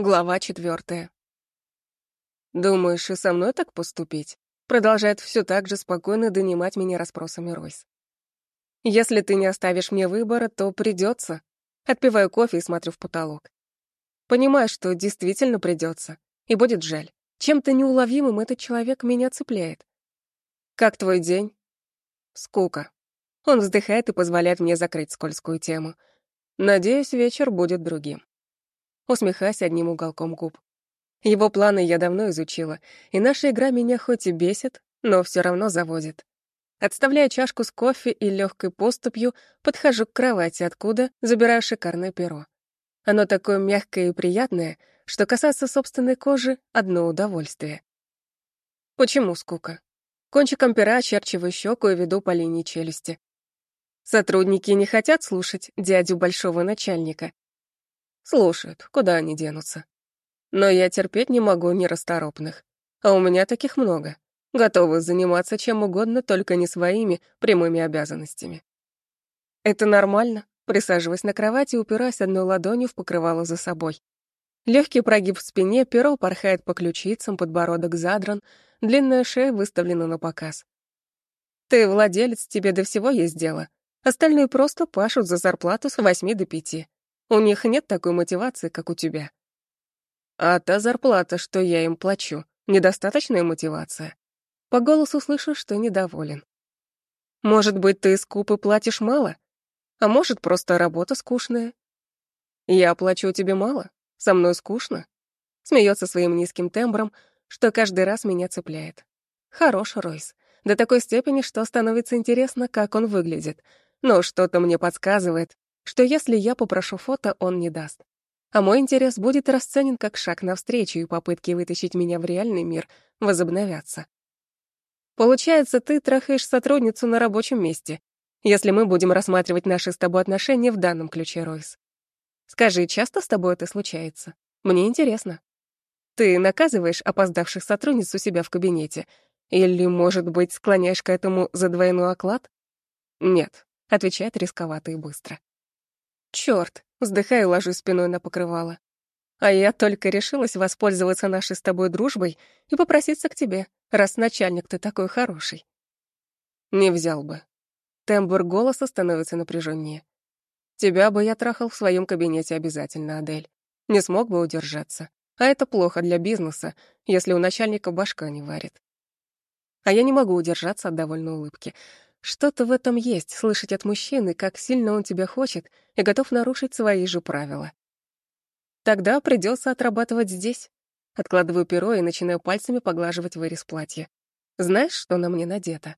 Глава четвертая. «Думаешь, и со мной так поступить?» Продолжает все так же спокойно донимать меня расспросами Ройс. «Если ты не оставишь мне выбора, то придется. Отпиваю кофе и смотрю в потолок. Понимаю, что действительно придется, и будет жаль. Чем-то неуловимым этот человек меня цепляет. «Как твой день?» «Скука». Он вздыхает и позволяет мне закрыть скользкую тему. «Надеюсь, вечер будет другим» усмехаясь одним уголком губ. Его планы я давно изучила, и наша игра меня хоть и бесит, но все равно заводит. Отставляя чашку с кофе и легкой поступью, подхожу к кровати, откуда забираю шикарное перо. Оно такое мягкое и приятное, что касаться собственной кожи — одно удовольствие. Почему скука? Кончиком пера очерчиваю щеку и веду по линии челюсти. Сотрудники не хотят слушать дядю большого начальника, Слушают, куда они денутся. Но я терпеть не могу нерасторопных. А у меня таких много. Готовы заниматься чем угодно, только не своими прямыми обязанностями. Это нормально, присаживаясь на кровати, упираясь одной ладонью в покрывало за собой. Легкий прогиб в спине, перо порхает по ключицам, подбородок задран, длинная шея выставлена на показ. Ты владелец, тебе до всего есть дело. Остальные просто пашут за зарплату с восьми до пяти. У них нет такой мотивации, как у тебя. А та зарплата, что я им плачу, недостаточная мотивация. По голосу слышу, что недоволен. Может быть, ты скуп и платишь мало? А может, просто работа скучная? Я плачу тебе мало? Со мной скучно? Смеется своим низким тембром, что каждый раз меня цепляет. Хорош Ройс. До такой степени, что становится интересно, как он выглядит. Но что-то мне подсказывает, что если я попрошу фото, он не даст. А мой интерес будет расценен как шаг навстречу, и попытки вытащить меня в реальный мир возобновятся. Получается, ты трахаешь сотрудницу на рабочем месте, если мы будем рассматривать наши с тобой отношения в данном ключе, Ройс. Скажи, часто с тобой это случается? Мне интересно. Ты наказываешь опоздавших сотрудниц у себя в кабинете? Или, может быть, склоняешь к этому за двойной оклад? Нет, отвечает рисковато и быстро. Чёрт, вздыхаю и ложусь спиной на покрывало. А я только решилась воспользоваться нашей с тобой дружбой и попроситься к тебе, раз начальник ты такой хороший. Не взял бы. Тембр голоса становится напряженнее. Тебя бы я трахал в своем кабинете обязательно, Адель. Не смог бы удержаться. А это плохо для бизнеса, если у начальника башка не варит. А я не могу удержаться от довольной улыбки. Что-то в этом есть, слышать от мужчины, как сильно он тебя хочет и готов нарушить свои же правила. Тогда придется отрабатывать здесь. Откладываю перо и начинаю пальцами поглаживать вырез платья. Знаешь, что на мне надето?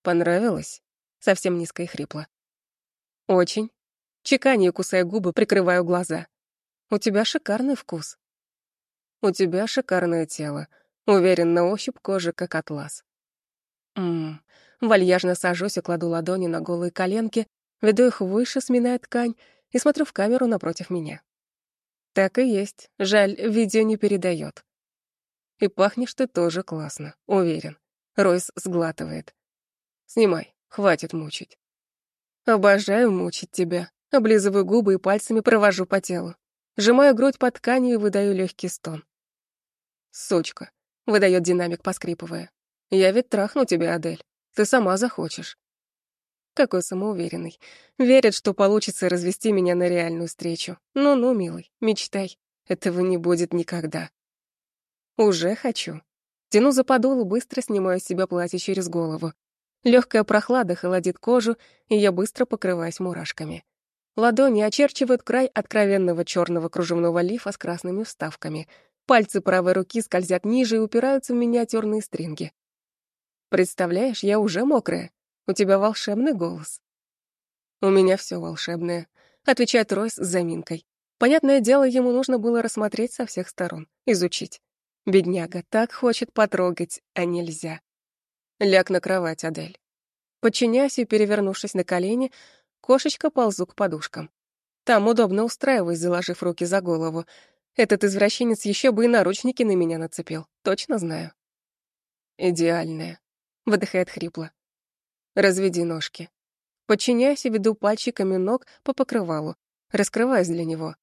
Понравилось? Совсем низко и хрипло. Очень. Чеканью, кусая губы, прикрываю глаза. У тебя шикарный вкус. У тебя шикарное тело. Уверен, на ощупь кожи, как атлас. Ммм, Вальяжно сажусь и кладу ладони на голые коленки, веду их выше, сминая ткань, и смотрю в камеру напротив меня. Так и есть. Жаль, видео не передает. И пахнешь ты тоже классно, уверен. Ройс сглатывает. Снимай, хватит мучить. Обожаю мучить тебя. Облизываю губы и пальцами провожу по телу. Сжимаю грудь под тканью и выдаю легкий стон. «Сучка», — выдает динамик, поскрипывая. «Я ведь трахну тебя, Адель. Ты сама захочешь. Какой самоуверенный. Верит, что получится развести меня на реальную встречу. Ну-ну, милый, мечтай. Этого не будет никогда. Уже хочу. Тяну за подол и быстро снимаю с себя платье через голову. Легкая прохлада холодит кожу, и я быстро покрываюсь мурашками. Ладони очерчивают край откровенного черного кружевного лифа с красными вставками. Пальцы правой руки скользят ниже и упираются в миниатюрные стринги. Представляешь, я уже мокрая. У тебя волшебный голос. У меня все волшебное, отвечает Ройс с заминкой. Понятное дело, ему нужно было рассмотреть со всех сторон, изучить. Бедняга так хочет потрогать, а нельзя. Ляг на кровать, Адель. Подчиняясь и перевернувшись на колени, кошечка ползу к подушкам. Там удобно устраиваясь, заложив руки за голову. Этот извращенец еще бы и наручники на меня нацепил, точно знаю. Идеальная выдыхает хрипло. Разведи ножки. Подчиняюсь и веду пальчиками ног по покрывалу, раскрываясь для него.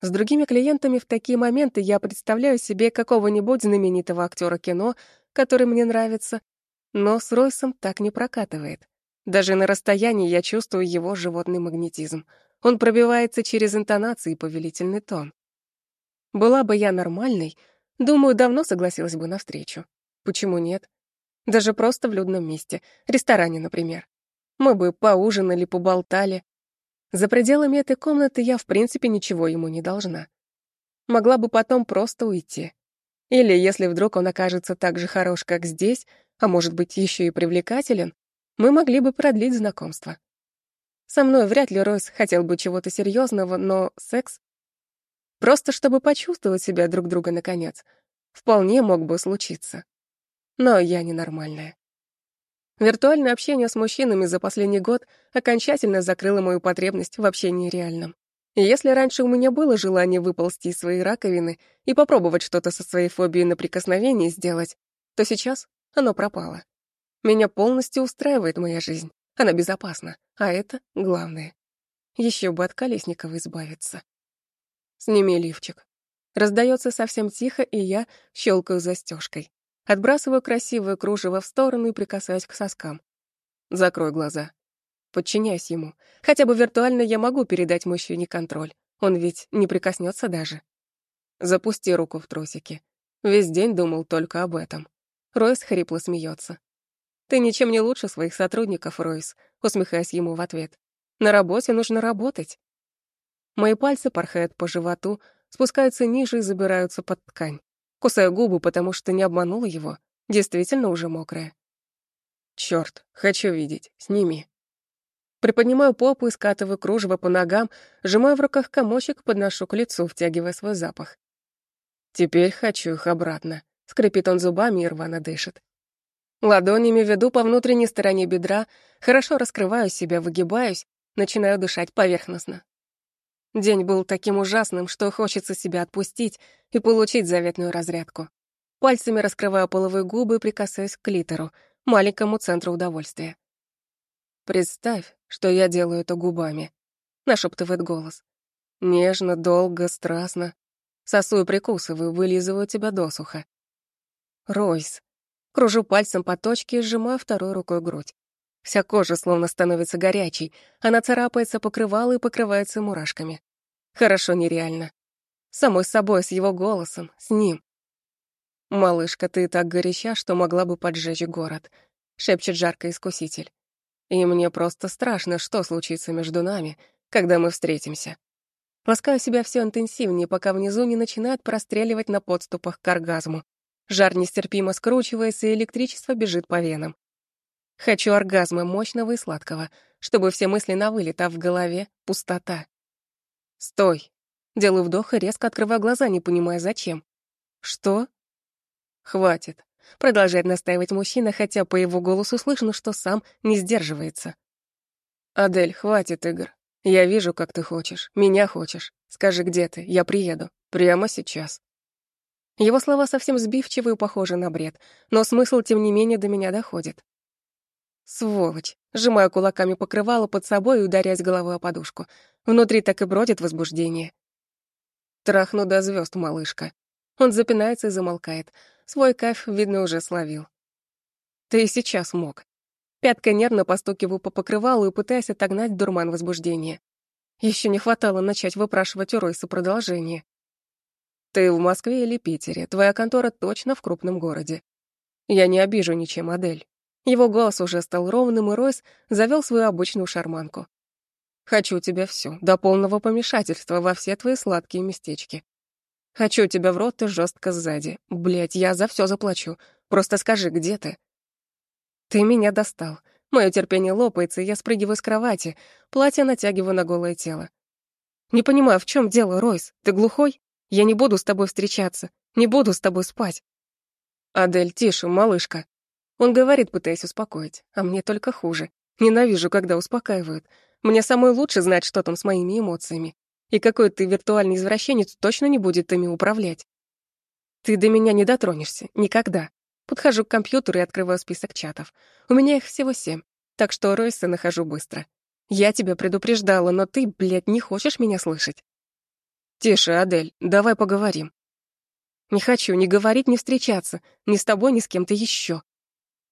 С другими клиентами в такие моменты я представляю себе какого-нибудь знаменитого актера кино, который мне нравится, но с Ройсом так не прокатывает. Даже на расстоянии я чувствую его животный магнетизм. Он пробивается через интонации и повелительный тон. Была бы я нормальной, думаю, давно согласилась бы на встречу. Почему нет? Даже просто в людном месте, ресторане, например. Мы бы поужинали, поболтали, за пределами этой комнаты я, в принципе, ничего ему не должна. Могла бы потом просто уйти. Или, если вдруг он окажется так же хорош, как здесь, а может быть, еще и привлекателен, мы могли бы продлить знакомство. Со мной вряд ли Ройс хотел бы чего-то серьезного, но секс... Просто чтобы почувствовать себя друг друга наконец, вполне мог бы случиться. Но я ненормальная. Виртуальное общение с мужчинами за последний год окончательно закрыло мою потребность в общении реальном. Если раньше у меня было желание выползти из своей раковины и попробовать что-то со своей фобией на прикосновение сделать, то сейчас оно пропало. Меня полностью устраивает моя жизнь. Она безопасна, а это главное. Еще бы от Колесникова избавиться. Сними лифчик. Раздается совсем тихо, и я щелкаю застежкой. Отбрасываю красивое кружево в сторону и прикасаюсь к соскам. Закрой глаза. Подчиняюсь ему. Хотя бы виртуально я могу передать мужчине контроль. Он ведь не прикоснется даже. Запусти руку в трусики. Весь день думал только об этом. Ройс хрипло смеется. «Ты ничем не лучше своих сотрудников, Ройс», усмехаясь ему в ответ. «На работе нужно работать». Мои пальцы порхают по животу, спускаются ниже и забираются под ткань. Кусаю губы, потому что не обманула его. Действительно уже мокрая. Чёрт, хочу видеть. Сними. Приподнимаю попу и скатываю кружево по ногам, сжимаю в руках комочек, подношу к лицу, втягивая свой запах. Теперь хочу их обратно. Скрипит он зубами и рвано дышит. Ладонями веду по внутренней стороне бедра, хорошо раскрываю себя, выгибаюсь, начинаю дышать поверхностно. День был таким ужасным, что хочется себя отпустить и получить заветную разрядку. Пальцами раскрываю половые губы и прикасаюсь к клитору, маленькому центру удовольствия. «Представь, что я делаю это губами», — нашептывает голос. Нежно, долго, страстно. Сосу и прикусываю, вылизываю тебя досуха. Ройс. Кружу пальцем по точке и сжимаю второй рукой грудь. Вся кожа словно становится горячей, она царапается покрывало и покрывается мурашками. Хорошо нереально. Самой собой, с его голосом, с ним. «Малышка, ты так горяча, что могла бы поджечь город», — шепчет жарко искуситель. «И мне просто страшно, что случится между нами, когда мы встретимся». Ласкаю себя все интенсивнее, пока внизу не начинает простреливать на подступах к оргазму. Жар нестерпимо скручивается, и электричество бежит по венам. Хочу оргазма мощного и сладкого, чтобы все мысли на вылет, а в голове — пустота. Стой. Делаю вдох и резко открываю глаза, не понимая, зачем. Что? Хватит. Продолжает настаивать мужчина, хотя по его голосу слышно, что сам не сдерживается. «Адель, хватит игр. Я вижу, как ты хочешь. Меня хочешь. Скажи, где ты? Я приеду. Прямо сейчас». Его слова совсем сбивчивы и похожи на бред, но смысл, тем не менее, до меня доходит. Сволочь. Сжимаю кулаками покрывало под собой и ударяясь головой о подушку. Внутри так и бродит возбуждение. Трахну до звезд, малышка. Он запинается и замолкает. Свой кайф, видно, уже словил. Ты и сейчас мог. Пятка нервно постукиваю по покрывалу и пытаясь отогнать дурман возбуждения. Еще не хватало начать выпрашивать у Ройса продолжение. Ты в Москве или Питере, твоя контора точно в крупном городе. Я не обижу ничем, Адель. Его голос уже стал ровным, и Ройс завел свою обычную шарманку. «Хочу тебя всю, до полного помешательства во все твои сладкие местечки. Хочу тебя в рот и жестко сзади. Блять, я за все заплачу. Просто скажи, где ты?» «Ты меня достал. Мое терпение лопается, я спрыгиваю с кровати, платье натягиваю на голое тело. Не понимаю, в чем дело, Ройс? Ты глухой? Я не буду с тобой встречаться, не буду с тобой спать. Адель, тише, малышка. Он говорит, пытаясь успокоить, а мне только хуже. Ненавижу, когда успокаивают. Мне самое лучше знать, что там с моими эмоциями. И какой ты виртуальный извращенец точно не будет ими управлять. Ты до меня не дотронешься. Никогда. Подхожу к компьютеру и открываю список чатов. У меня их всего семь, так что Ройса нахожу быстро. Я тебя предупреждала, но ты, блядь, не хочешь меня слышать. Тише, Адель, давай поговорим. Не хочу ни говорить, ни встречаться, ни с тобой, ни с кем-то еще.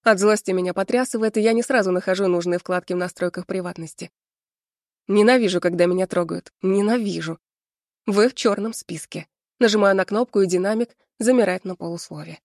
От злости меня потрясывает, и я не сразу нахожу нужные вкладки в настройках приватности. Ненавижу, когда меня трогают. Ненавижу. Вы в черном списке. Нажимаю на кнопку, и динамик замирает на полуслове.